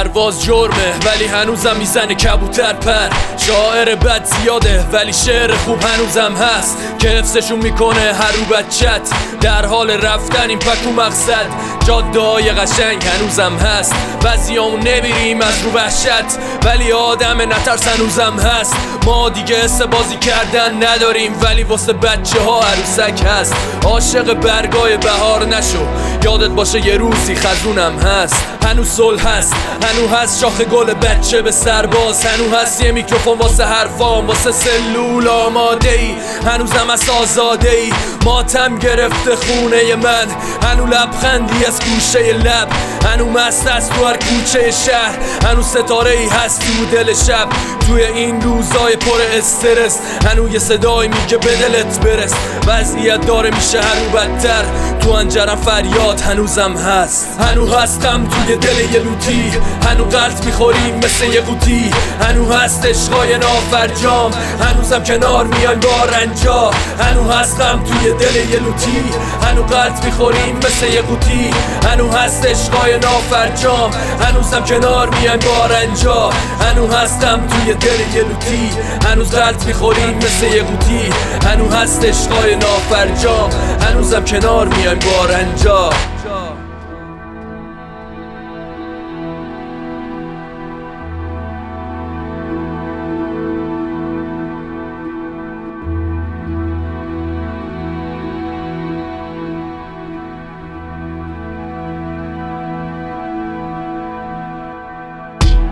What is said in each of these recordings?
پرواز جرمه ولی هنوزم می‌زنه کبوتر پر. شاعر بد زیاده ولی شعر خوب هنوزم هست. که حفظشون می‌کنه هر رو بچت. در حال رفتن این پکو مقصد. جاده های قشنگ هنوزم هست. بعضیامون نمیریم از رو وحشت. ولی آدم نترس هنوزم هست. ما دیگه حس بازی کردن نداریم ولی واسه بچه ها عروسک هست. عاشق برگای بهار نشو. یادت باشه یه روزی خزونم هست. هنوز صلح هست. هنو هست شاخ گل بچه به سرباز هنو هست یه میکروفون واسه حرفام واسه سلول آماده ای هنوزم از آزاده ای ماتم گرفته خونه من. هنو لبخندی از گوشه لب. هنو مست از تو هر کوچه شهر. هنو ستاره ای هست تو دل شب. توی این روزای پر استرس. هنو یه صدای میگه به دلت برس. وضعیت داره میشه هنو بدتر. تو انجرم فریاد. هنوزم هست. هنو هستم توی دل یه لوتی. هنو قلط می‌خوریم مثل یه قوطی. هنو هست عشقای نافرجام هنوزم کنار میایم با رنجا. هنو هستم توی دل یه لوتی. هنو قلط می‌خوریم مثل یه قوطی. هنو هست عشقای نافرجام هنوزم کنار میایم با رنجا. هنو هستم توی دل یه لوتی. هنوز قلط می‌خوریم مثل یه قوطی. هنو هست عشقای نافرجام هنوزم کنار میایم با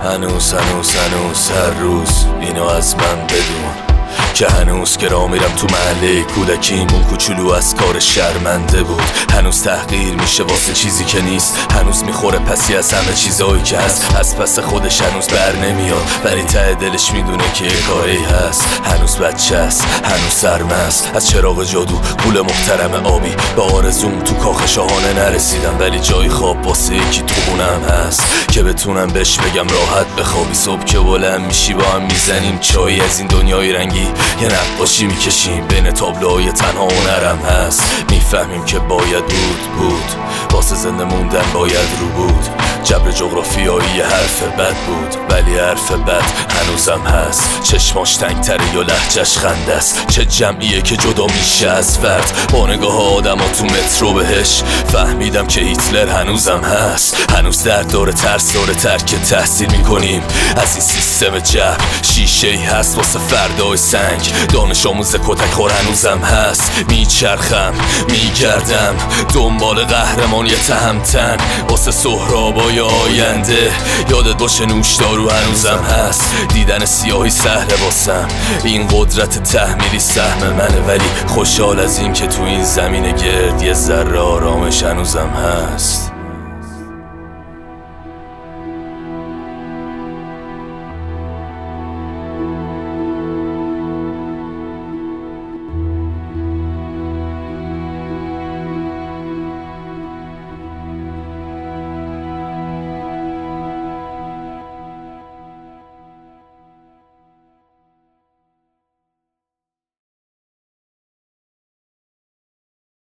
هنوز هنوز هنوز هر روز اینو از من بدون. که هنوز که را میرم تو محله کودکیمون کوچولو از کار شرمنده بود. هنوز تحقیر میشه واسه چیزی که نیست. هنوز می‌خوره پسی از همه چیزایی که هست. از پس خودش هنوز بر نمیاد. ولی ته دلش می‌دونه که یه کاری هست. هنوز بچه است هنوز سرمست از چراغ جادو پول محترم آبی. به آرزوم تو کاخ شاهانه نرسیدم. ولی جای خواب واسه یکی تو خونم هست. که بتونم بهش بگم راحت بخوابی. صبح که بلند میشی با هم می‌زنیم چای. از این دنیای رنگی یه نقاشی می‌کشیم بین تابلوهای تنها هنرم هست. می‌فهمیم که باید بود بود. واسه زنده موندن باید رو بود. جبر جغرافیایی حرف بد بود. ولی حرف بد هنوزم هست. چشماش تنگتره یا لحجش خنده است. چه جمعیه که جدا میشه از فرد. با نگاه آدم تو مترو بهش فهمیدم که هیتلر هنوزم هست. هنوز در دور ترس دور ترک تحصیل می‌کنیم. از این سیستم جبر شیشه ای هست واسه فردای سنگ دانش آموز کتک خور هنوزم هست. میچرخم میگردم. دنبال قهرمان یه تهمتن. واسه سهرابای آینده. یادت باشه نوشدارو هنوزم هست. دیدن سیاهی سهله واسم این قدرت تحمیلی سهم منه. ولی خوشحال از این که تو این زمین گرد یه ذره آرامش هنوزم هست.